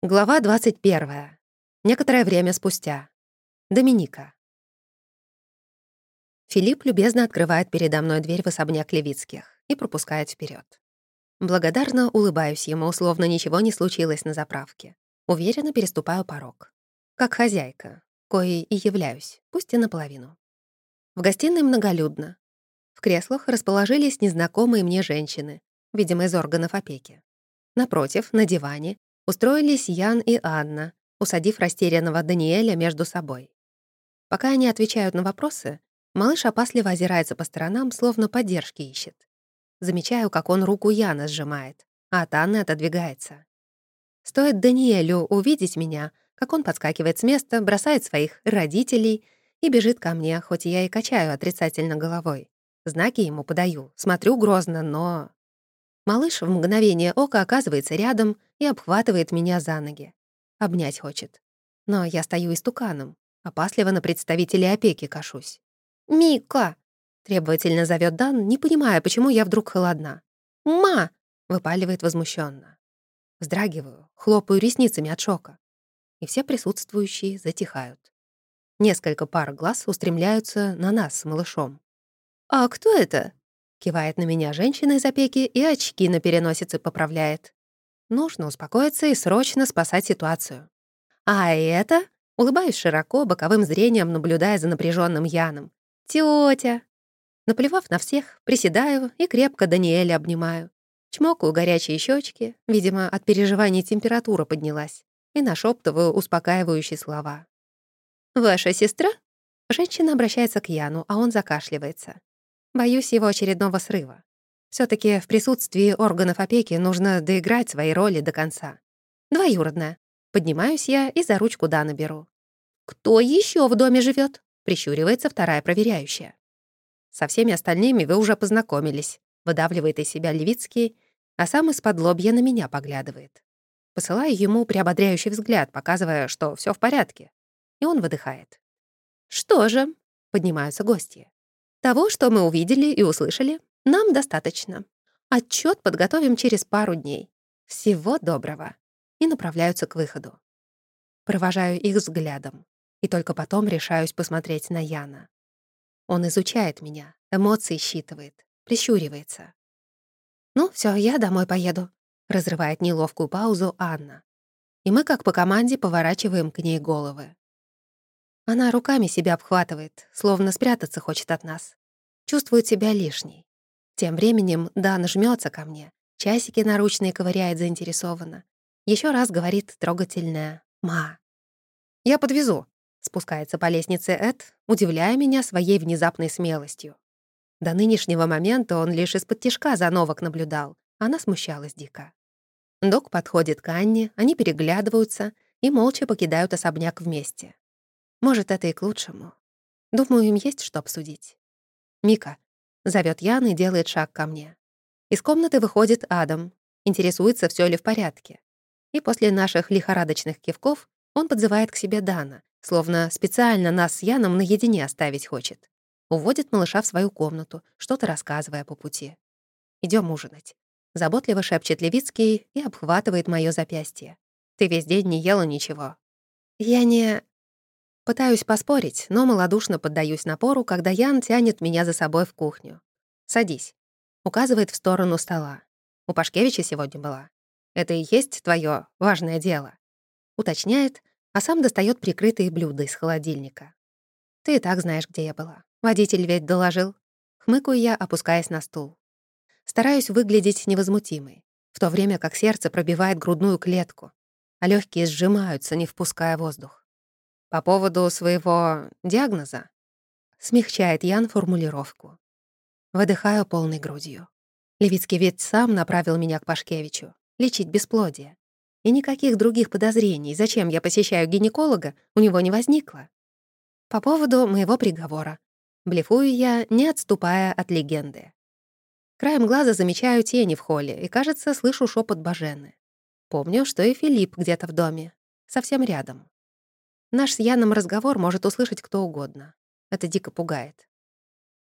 Глава 21. Некоторое время спустя. Доминика. Филипп любезно открывает передо мной дверь в особняк Левицких и пропускает вперед. Благодарно улыбаюсь ему, словно ничего не случилось на заправке. Уверенно переступаю порог. Как хозяйка, коей и являюсь, пусть и наполовину. В гостиной многолюдно. В креслах расположились незнакомые мне женщины, видимо, из органов опеки. Напротив, на диване, устроились Ян и Анна, усадив растерянного Даниэля между собой. Пока они отвечают на вопросы, малыш опасливо озирается по сторонам, словно поддержки ищет. Замечаю, как он руку Яна сжимает, а от Анны отодвигается. Стоит Даниэлю увидеть меня, как он подскакивает с места, бросает своих родителей и бежит ко мне, хоть я и качаю отрицательно головой. Знаки ему подаю, смотрю грозно, но... Малыш в мгновение ока оказывается рядом и обхватывает меня за ноги. Обнять хочет. Но я стою истуканом, опасливо на представителей опеки кашусь. «Мика!» — требовательно зовет Дан, не понимая, почему я вдруг холодна. «Ма!» — выпаливает возмущенно. Вздрагиваю, хлопаю ресницами от шока. И все присутствующие затихают. Несколько пар глаз устремляются на нас с малышом. «А кто это?» Кивает на меня женщина из опеки и очки на переносице поправляет. Нужно успокоиться и срочно спасать ситуацию. А это, улыбаюсь широко, боковым зрением наблюдая за напряженным Яном. Тетя. Наплевав на всех, приседаю и крепко Даниэля обнимаю. Чмокаю горячие щечки, видимо, от переживаний температура поднялась, и нашептываю успокаивающие слова. «Ваша сестра?» Женщина обращается к Яну, а он закашливается. Боюсь его очередного срыва. Все таки в присутствии органов опеки нужно доиграть свои роли до конца. Двоюродная. Поднимаюсь я и за ручку Дана беру. «Кто еще в доме живет? прищуривается вторая проверяющая. «Со всеми остальными вы уже познакомились», — выдавливает из себя Левицкий, а сам из-под лобья на меня поглядывает. Посылаю ему приободряющий взгляд, показывая, что все в порядке. И он выдыхает. «Что же?» — поднимаются гости. Того, что мы увидели и услышали, нам достаточно. Отчет подготовим через пару дней. Всего доброго. И направляются к выходу. Провожаю их взглядом. И только потом решаюсь посмотреть на Яна. Он изучает меня, эмоции считывает, прищуривается. «Ну, все, я домой поеду», — разрывает неловкую паузу Анна. И мы, как по команде, поворачиваем к ней головы. Она руками себя обхватывает, словно спрятаться хочет от нас. Чувствует себя лишней. Тем временем Дан жмется ко мне, часики наручные ковыряет заинтересованно. Еще раз говорит трогательное «ма». «Я подвезу», — спускается по лестнице Эд, удивляя меня своей внезапной смелостью. До нынешнего момента он лишь из-под тишка за новок наблюдал. Она смущалась дико. Док подходит к Анне, они переглядываются и молча покидают особняк вместе. Может, это и к лучшему. Думаю, им есть что обсудить. «Мика», — зовет Ян и делает шаг ко мне. Из комнаты выходит Адам, интересуется, все ли в порядке. И после наших лихорадочных кивков он подзывает к себе Дана, словно специально нас с Яном наедине оставить хочет. Уводит малыша в свою комнату, что-то рассказывая по пути. Идем ужинать. Заботливо шепчет Левицкий и обхватывает мое запястье. «Ты весь день не ела ничего». «Я не...» Пытаюсь поспорить, но малодушно поддаюсь напору, когда Ян тянет меня за собой в кухню. «Садись», — указывает в сторону стола. «У Пашкевича сегодня была. Это и есть твое важное дело», — уточняет, а сам достает прикрытые блюда из холодильника. «Ты и так знаешь, где я была. Водитель ведь доложил». Хмыкаю я, опускаясь на стул. Стараюсь выглядеть невозмутимой, в то время как сердце пробивает грудную клетку, а легкие сжимаются, не впуская воздух. По поводу своего диагноза смягчает Ян формулировку. Выдыхаю полной грудью. Левицкий ведь сам направил меня к Пашкевичу. Лечить бесплодие. И никаких других подозрений, зачем я посещаю гинеколога, у него не возникло. По поводу моего приговора. Блефую я, не отступая от легенды. Краем глаза замечаю тени в холле и, кажется, слышу шепот Бажены. Помню, что и Филипп где-то в доме, совсем рядом. Наш с Яном разговор может услышать кто угодно. Это дико пугает.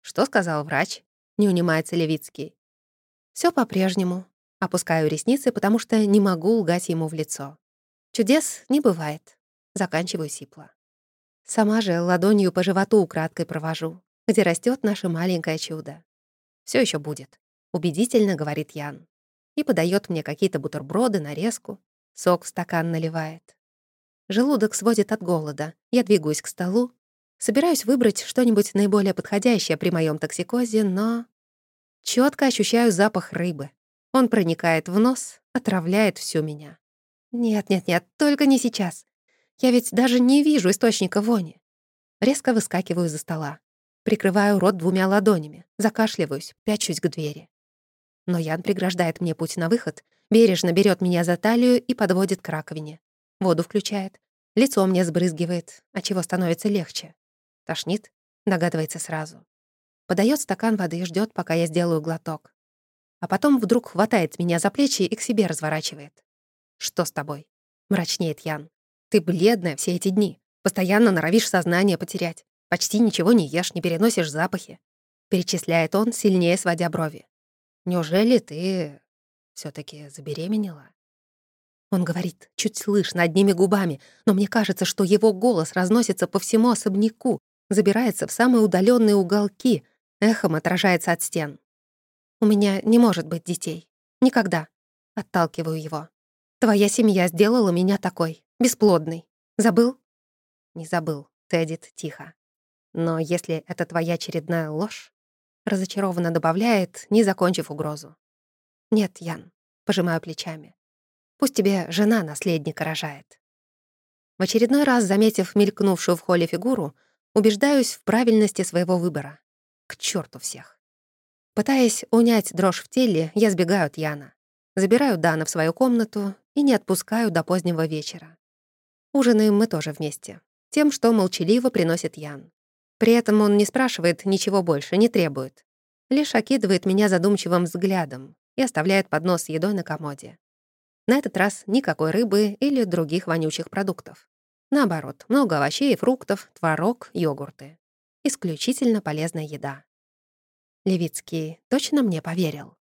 «Что сказал врач?» — не унимается Левицкий. Все по-прежнему. Опускаю ресницы, потому что не могу лгать ему в лицо. Чудес не бывает. Заканчиваю сипло. Сама же ладонью по животу украдкой провожу, где растет наше маленькое чудо. Все еще будет», — убедительно говорит Ян. И подает мне какие-то бутерброды, нарезку, сок в стакан наливает. Желудок сводит от голода. Я двигаюсь к столу, собираюсь выбрать что-нибудь наиболее подходящее при моем токсикозе, но... Четко ощущаю запах рыбы. Он проникает в нос, отравляет всю меня. Нет-нет-нет, только не сейчас. Я ведь даже не вижу источника вони. Резко выскакиваю за стола. Прикрываю рот двумя ладонями, закашливаюсь, пячусь к двери. Но Ян преграждает мне путь на выход, бережно берет меня за талию и подводит к раковине. Воду включает, лицо мне сбрызгивает, от чего становится легче. Тошнит, догадывается сразу. Подает стакан воды и ждет, пока я сделаю глоток. А потом вдруг хватает меня за плечи и к себе разворачивает. «Что с тобой?» — мрачнеет Ян. «Ты бледная все эти дни. Постоянно норовишь сознание потерять. Почти ничего не ешь, не переносишь запахи. Перечисляет он, сильнее сводя брови. Неужели ты все таки забеременела? Он говорит, чуть слышно, одними губами, но мне кажется, что его голос разносится по всему особняку, забирается в самые удаленные уголки, эхом отражается от стен. «У меня не может быть детей. Никогда». Отталкиваю его. «Твоя семья сделала меня такой, бесплодной. Забыл?» «Не забыл», — Тедит тихо. Но если это твоя очередная ложь, разочарованно добавляет, не закончив угрозу. Нет, Ян, пожимаю плечами. Пусть тебе жена наследника рожает. В очередной раз, заметив мелькнувшую в холле фигуру, убеждаюсь в правильности своего выбора. К черту всех. Пытаясь унять дрожь в теле, я сбегаю от Яна. Забираю Дана в свою комнату и не отпускаю до позднего вечера. Ужинаем мы тоже вместе. Тем, что молчаливо приносит Ян. При этом он не спрашивает ничего больше, не требует. Лишь окидывает меня задумчивым взглядом и оставляет поднос с едой на комоде. На этот раз никакой рыбы или других вонючих продуктов. Наоборот, много овощей и фруктов, творог, йогурты. Исключительно полезная еда. Левицкий точно мне поверил.